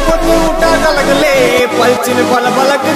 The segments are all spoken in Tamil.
పొద్దు ఉట్టాగలగలే పల్చిన పల పలకు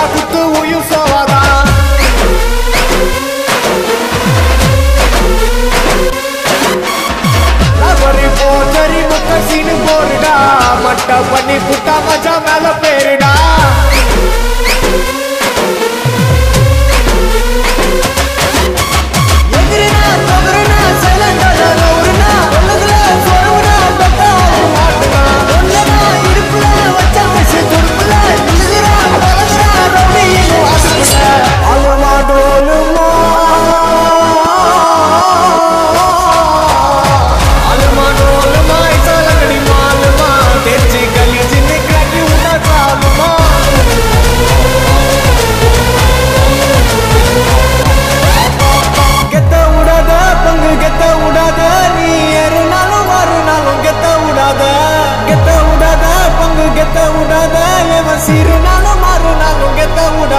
போட்டா குத்து உயிர் சோவாதான் போட்டரி முக்கசின்னு போடுடா. மட்ட பண்ணி புட்டா மஜா மேல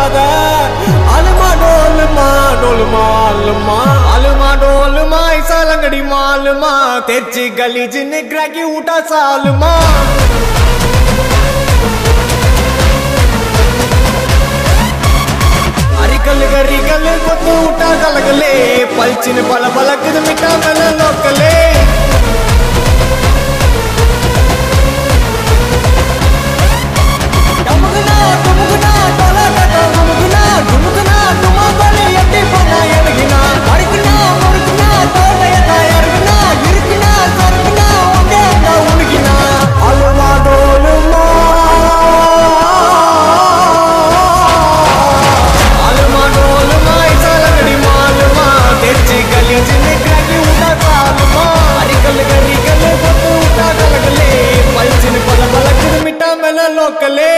அழுவாத அழுமா டோலுமா டோலுமா அழுமா. அழுமா டோலுமா இசாலங்கடி மாலுமா. தெச்சி கலிஜின்னு கிராக்கி ஊட்டா சாலுமா. அரிக்கல் கரிக்கல் ஊட்டா கலகலே பல்ச்சின்னு பல பலக்குது மிட்டா कले